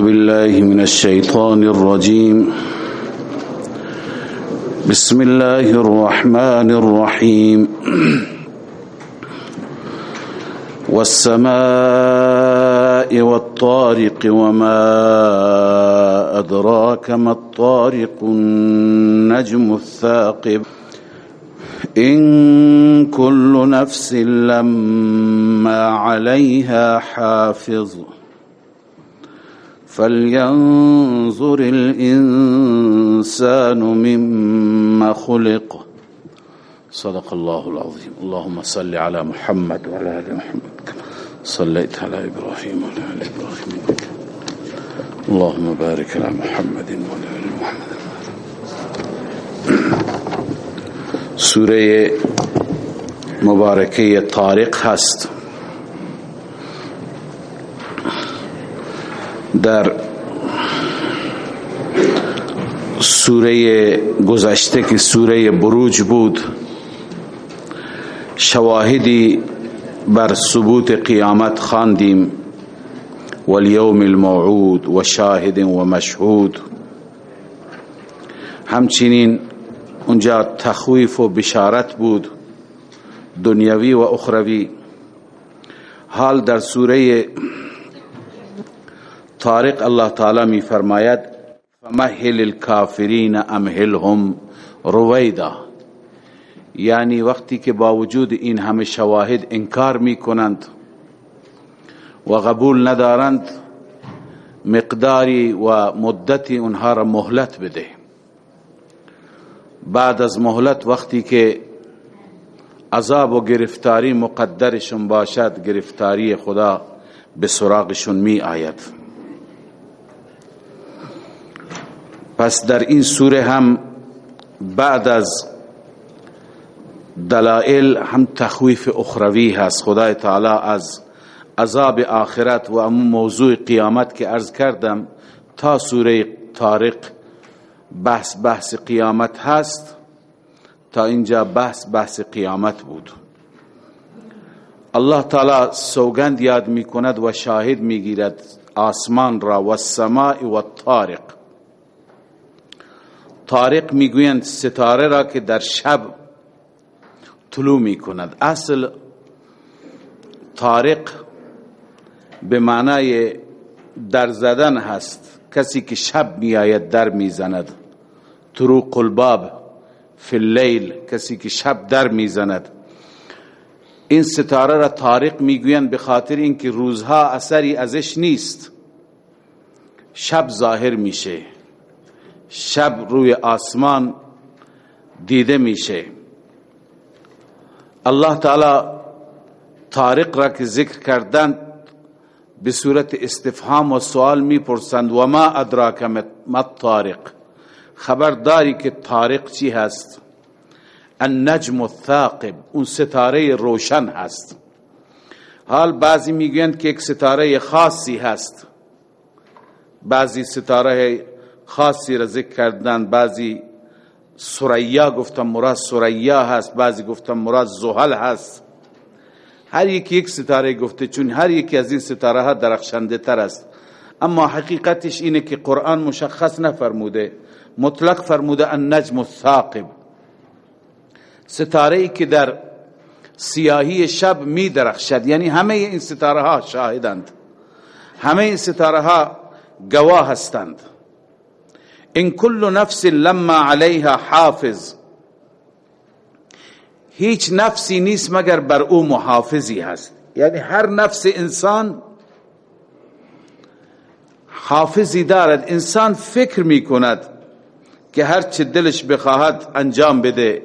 بالله من الشيطان الرجيم. بسم الله الرحمن الرحيم. والسماء والطارق وما أدراك ما الطارق النجم الثاقب. إن كل نفس لما عليها حافظ. فلينظر الإنسان مما خلق. صدق الله العظيم. اللهم صل على محمد وعلى آل محمد صليت على إبراهيم وعلى آل إبراهيم. اللهم بارك على محمد وعلى آل محمد. سورة مبارکه طارق هست. در سوره گذشته که سوره بروج بود شواهدی بر ثبوت قیامت خواندیم والیوم الموعود و شاهد و مشهود. همچنین اونجا تخویف و بشارت بود دنیوی و اخروی. حال در سوره طارق الله تعالی می فرماید فمهل الكافرین امهلهم رویدا. یعنی وقتی که با وجود این همه شواهد انکار می کنند و قبول ندارند مقداری و مدتی اونها را مهلت بده. بعد از مهلت وقتی که عذاب و گرفتاری مقدرشون باشد گرفتاری خدا به سراغشون می آید. پس در این سوره هم بعد از دلائل هم تخویف اخروی هست. خدای تعالی از عذاب آخرت و امون موضوع قیامت که ارز کردم تا سوره طارق بحث بحث قیامت هست تا اینجا بحث بحث قیامت بود. الله تعالی سوگند یاد می کند و شاهد می گیرد آسمان را و السماء و الطارق. طارق می‌گویند ستاره را که در شب طلوع می کند اصل طارق به معنای در زدن هست. کسی که شب می آید در می‌زند. طروق الباب فی اللیل کسی که شب در می‌زند. این ستاره را طارق می‌گویند به خاطر اینکه روزها اثری ازش نیست. شب ظاهر میشه. شب روی آسمان دیده میشه. الله تعالی طارق را که ذکر کردند به صورت استفهام و سوال می‌پرسند و ما ادراک ما طارق خبر داری که طارق چی هست؟ النجم الثاقب اون ستاره روشن هست. حال بعضی می‌گویند که یک ستاره خاصی هست. بعضی ستاره خاصی را ذکر کردن. بعضی سریا گفتم مراد سریا هست بعضی گفتم مراد زحل هست. هر یکی یک ستاره گفته چون هر یکی از این ستاره ها درخشنده تر است. اما حقیقتش اینه که قرآن مشخص نفرموده مطلق فرموده النجم الثاقب. ستاره ای که در سیاهی شب می درخشد یعنی همه این ستاره ها شاهدند. همه این ستاره ها گواه هستند. ان كل نفس لما عليها حافظ. هیچ نفسی نیست مگر بر او محافظی هست. یعنی هر نفس انسان حافظی دارد. انسان فکر می کند که هر چه دلش بخواهد انجام بده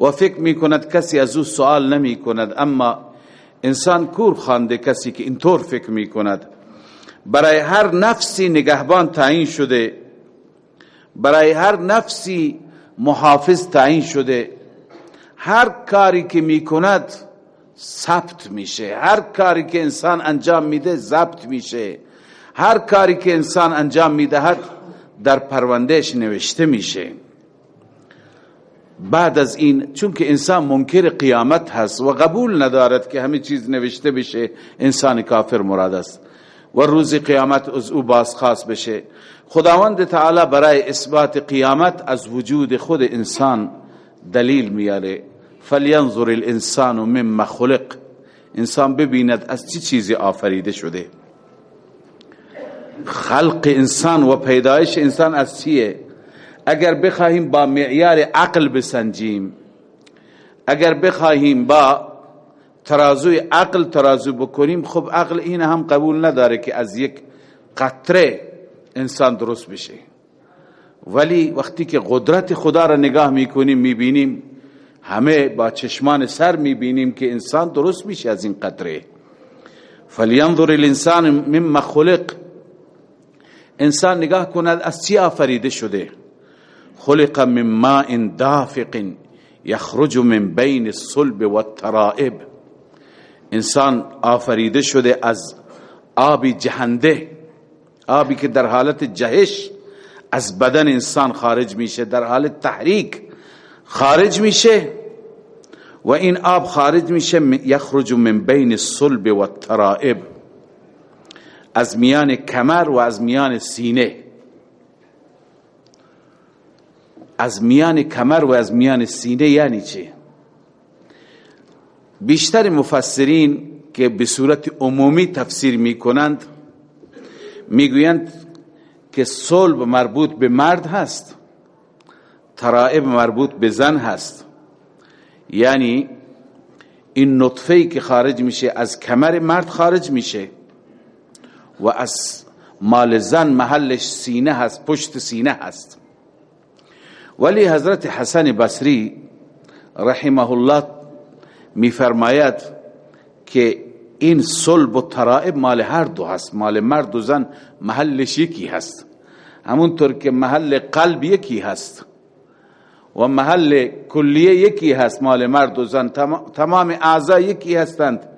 و فکر می کند کسی از او سوال نمی کند اما انسان کور خانده کسی که اینطور فکر می کند برای هر نفسی نگهبان تعیین شده برای هر نفسی محافظ تعیین شده. هر کاری که می‌کند ثبت میشه. هر کاری که انسان انجام میده ضبط میشه. هر کاری که انسان انجام می‌دهد در پروندهش نوشته میشه. بعد از این چون که انسان منکر قیامت هست و قبول ندارد که همه چیز نوشته بشه انسان کافر مراد است. و روز قیامت از او بازخواست بشه. خداوند تعالی برای اثبات قیامت از وجود خود انسان دلیل میاره. فلینظر الانسان مما خلق. انسان ببیند از چی چیزی آفریده شده. خلق انسان و پیدایش انسان از چیه؟ اگر بخواهیم با معیار عقل بسنجیم اگر بخواهیم با ترازوی عقل ترازو بکنیم خب عقل این هم قبول نداره که از یک قطره انسان درست بشه. ولی وقتی که قدرت خدا را نگاه می‌کنیم می‌بینیم همه با چشمان سر می‌بینیم که انسان درست میشه از این قطره. فلینظر الانسان مما خلق. انسان نگاه کند از چی آفریده شده. خلق من ماء دافق یخرج من بین الصلب والترائب انسان آفریده شده از آبی جهنده آبی که در حالت جهش از بدن انسان خارج میشه در حالت تحریک خارج میشه و این آب خارج میشه یخرج من بین الصلب والترائب از میان کمر و از میان سینه از میان کمر و از میان سینه یعنی چه بیشتر مفسرین که به صورت عمومی تفسیر می کنند می‌گویند که صلب مربوط به مرد هست ترائب مربوط به زن هست. یعنی این نطفه که خارج میشه از کمر مرد خارج میشه و از مال زن محلش سینه هست پشت سینه هست. ولی حضرت حسن بصری رحمه الله میفرماید که این صلب و ترائب مال هر دو هست. مال مرد و زن محلش یکی هست. همونطور که محل قلب یکی هست و محل کلیه یکی هست. مال مرد و زن تمام اعضا یکی هستند.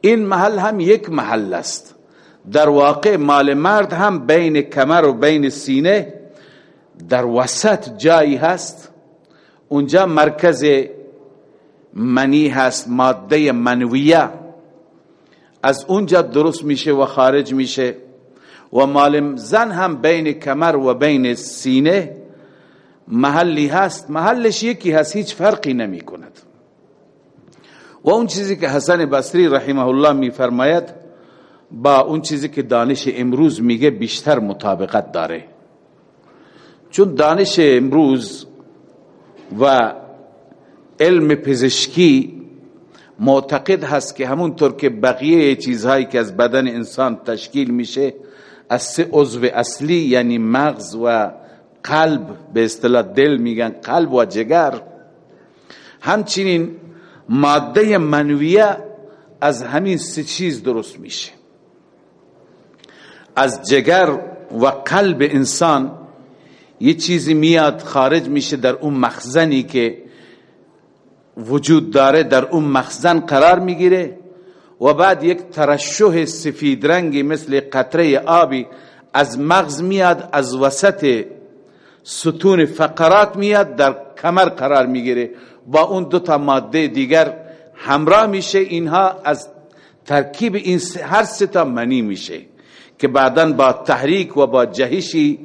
این محل هم یک محل است. در واقع مال مرد هم بین کمر و بین سینه در وسط جایی هست. اونجا مرکز منی هست ماده منویه. از اونجا درست میشه و خارج میشه. و مال زن هم بین کمر و بین سینه محلی هست. محلش یکی هست هیچ فرقی نمی کند و اون چیزی که حسن بصری رحمه الله می فرماید با اون چیزی که دانش امروز میگه بیشتر مطابقت داره. چون دانش امروز و علم پزشکی معتقد هست که همونطور که بقیه چیزهایی که از بدن انسان تشکیل میشه از سه عضو اصلی یعنی مغز و قلب به اصطلاح دل میگن قلب و جگر. همچنین ماده منویه از همین سه چیز درست میشه. از جگر و قلب انسان یه چیزی میاد خارج میشه در اون مخزنی که وجود داره در اون مخزن قرار می‌گیره و بعد یک ترشح سفید رنگی مثل قطره آبی از مغز میاد از وسط ستون فقرات میاد در کمر قرار می‌گیره. با اون دو تا ماده دیگر همراه میشه. اینها از ترکیب این هر سه تا منی میشه که بعدا با تحریک و با جهشی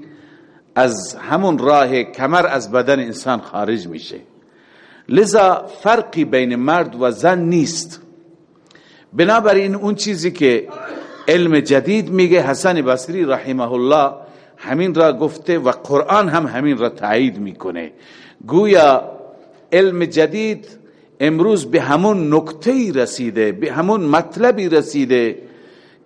از همون راه کمر از بدن انسان خارج میشه. لذا فرقی بین مرد و زن نیست. بنابراین اون چیزی که علم جدید میگه حسن بصری رحمه الله همین را گفته و قرآن هم همین را تایید می‌کنه. گویا علم جدید امروز به همون نکته رسیده به همون مطلبی رسیده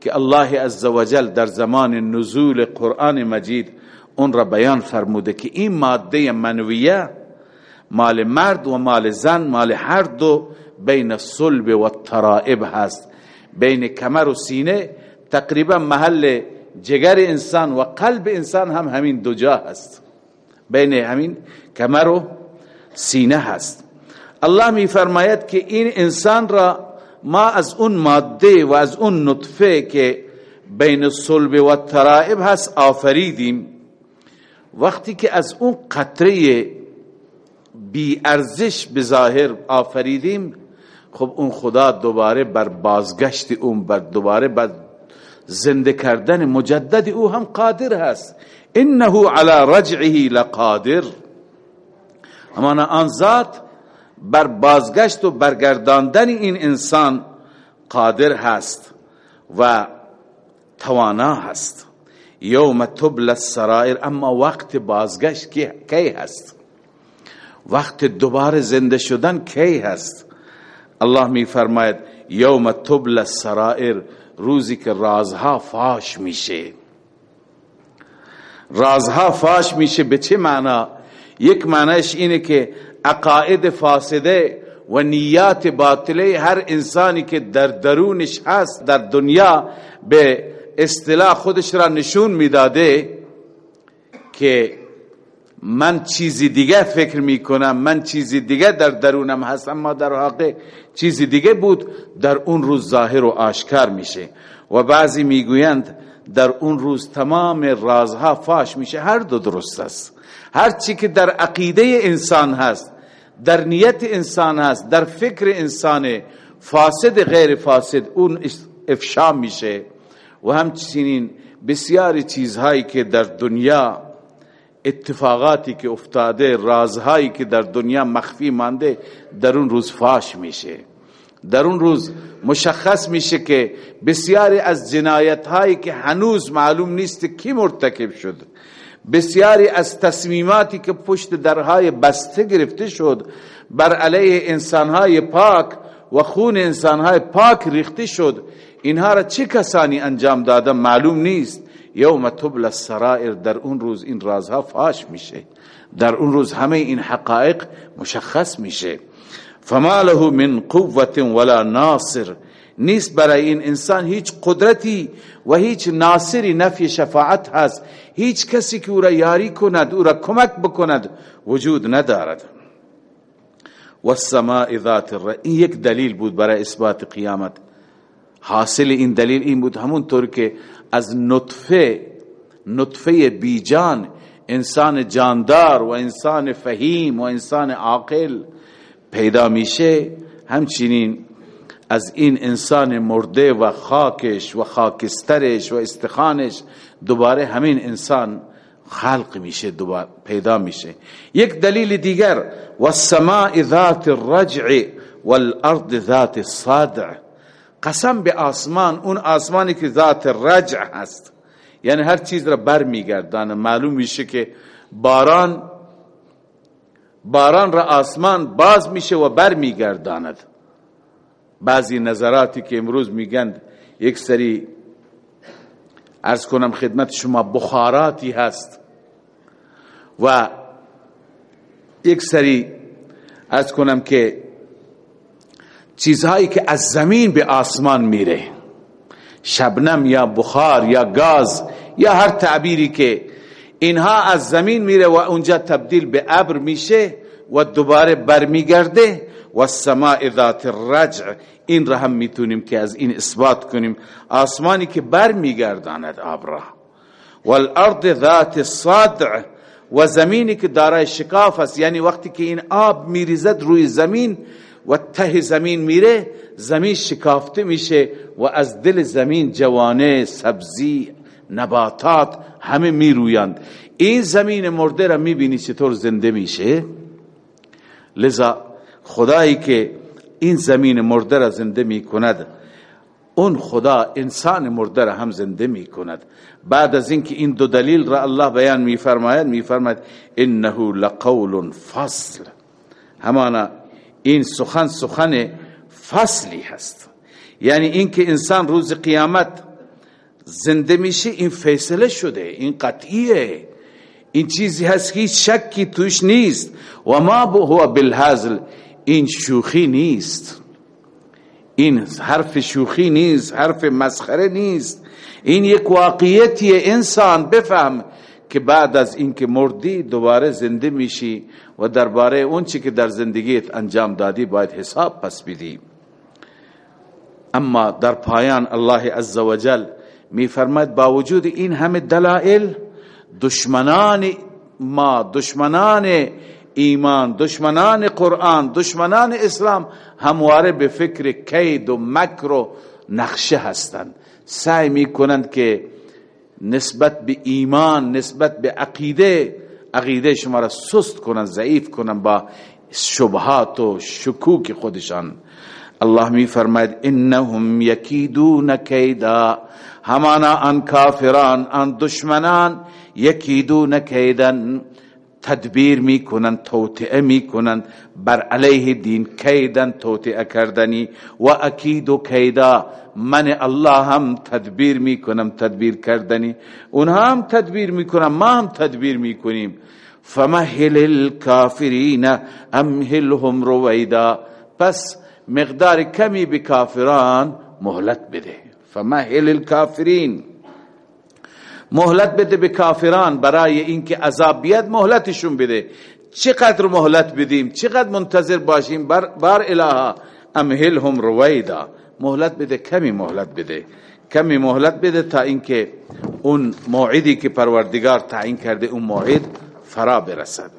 که الله عزوجل در زمان نزول قرآن مجید اون را بیان فرموده که این ماده منویه مال مرد و مال زن مال هر دو بین صلب و ترائب هست. بین کمر و سینه تقریبا محل جگر انسان و قلب انسان هم همین دو جا هست. بین همین کمر و سینه هست. الله می فرماید که این انسان را ما از اون ماده و از اون نطفه که بین صلب و ترائب هست آفریدیم. وقتی که از اون قطره بی ارزش به ظاهر آفریدیم خب اون خدا دوباره بر بازگشت اون بر دوباره بر زنده کردن مجدد او هم قادر هست. انه على رجعه لقادر. اما آن ذات بر بازگشت و برگرداندن این انسان قادر هست و توانا هست. یوم تبل السرائر اما وقت بازگشت کی هست؟ وقت دوباره زنده شدن کی هست؟ الله می فرماید یوم تبل السرائر روزی که رازها فاش میشه. رازها فاش میشه به چه معنا؟ یک معنیش اینه که عقاید فاسده و نیات باطله هر انسانی که در درونش هست در دنیا به اصطلاح خودش را نشون می‌داده که من چیزی دیگه فکر می‌کنم من چیزی دیگه در درونم هستم ما در واقع چیزی دیگه بود در اون روز ظاهر و آشکار میشه. و بعضی می‌گویند در اون روز تمام رازها فاش میشه هر دو درست است. هر چی که در عقیده انسان هست در نیت انسان هست در فکر انسان فاسد غیر فاسد اون افشا میشه. و همچنین بسیاری چیزهایی که در دنیا اتفاقاتی که افتاده رازهایی که در دنیا مخفی مانده در اون روز فاش میشه. در اون روز مشخص میشه که بسیاری از جنایت هایی که هنوز معلوم نیست کی مرتکب شد. بسیاری از تصمیماتی که پشت درهای بسته گرفته شد بر علیه انسانهای پاک و خون انسانهای پاک ریخته شد. اینها را چه کسانی انجام دادن معلوم نیست. یوم تبل السرائر در اون روز این رازها فاش میشه. در اون روز همه این حقایق مشخص میشه. فما له من قوت ولا ناصر. نیست برای این انسان هیچ قدرتی و هیچ ناصری نفی شفاعت هست. هیچ کسی که او را یاری کند او را کمک بکند وجود ندارد. و السماء ذات الر این یک دلیل بود برای اثبات قیامت. حاصل این دلیل این بود همونطور که از نطفه نطفه بیجان انسان جاندار و انسان فهیم و انسان عاقل پیدا میشه. همچنین از این انسان مرده و خاکش و خاکسترش و استخانش دوباره همین انسان خلق میشه دوباره پیدا میشه. یک دلیل دیگر و السماء ذات الرجع والارض ذات الصادع. قسم به آسمان اون آسمانی که ذات رجع هست. یعنی هر چیز را بر میگردانه معلوم میشه که باران باران را آسمان باز میشه و بر میگرداند بعضی نظراتی که امروز میگند یک سری ارز کنم خدمت شما بخاراتی هست و یک سری ارز کنم که چیزهایی که از زمین به آسمان میره. شبنم یا بخار یا گاز یا هر تعبیری که اینها از زمین میره و اونجا تبدیل به ابر میشه و دوباره برمیگرده و السماء ذات الرجع. این را هم می‌تونیم که از این اثبات کنیم. آسمانی که برمیگرداند آب را. والارض ذات الصادع و زمینی که دارای شکاف است. یعنی وقتی که این آب میریزد روی زمین و ته زمین میره زمین شکافته میشه و از دل زمین جوانه سبزی نباتات همه میرویند. این زمین مرده را می‌بینی چطور زنده میشه؟ لذا خدایی که این زمین مرده را زنده می‌کند اون خدا انسان مرده را هم زنده می کند بعد از اینکه این دو دلیل را الله بیان میفرماید میفرماید انه لقول فصل. همانا این سخن سخن فصلی هست. یعنی اینکه انسان روز قیامت زنده میشه این فیصله شده این قطعیه. این چیزی هست که شکی توش نیست. و ما هو بالهزل این شوخی نیست. این حرف شوخی نیست حرف مسخره نیست. این یک واقعیتی انسان بفهم. که بعد از اینکه مردی دوباره زنده میشی و درباره اون چی که در زندگیت انجام دادی باید حساب پس بدی. اما در پایان الله عزوجل میفرماید با وجود این همه دلائل دشمنان ما دشمنان ایمان دشمنان قرآن دشمنان اسلام همواره به فکر کید و مکر و نقشه هستند. سعی می‌کنند که نسبت به ایمان نسبت به عقیده عقیده شما را سست کنند ضعیف کنند با شبهات و شکوک خودشان. الله می فرماید انهم یکیدون کیدا. همانا ان کافران ان دشمنان یکیدون کیدن. تدبیر می‌کنن توطئه می‌کنن بر علیه دین کیدن توطئه کردنی. و اکید و کیدا من الله هم تدبیر می‌کنم تدبیر کردنی. اونها هم تدبیر می‌کنن ما هم تدبیر می‌کنیم. فمهل الكافرین امهلهم رویدا. پس مقدار کمی به کافران مهلت بده. فمهل الكافرین مهلت بده به کافران برای اینکه عذاب بیاد مهلتشون بده. چقدر مهلت بدیم چقدر منتظر باشیم؟ بر, بار الها امهلهم رویدا. مهلت بده کمی مهلت بده. کمی مهلت بده تا اینکه اون موعدی که پروردگار تعیین کرده اون موعد فرا برسد.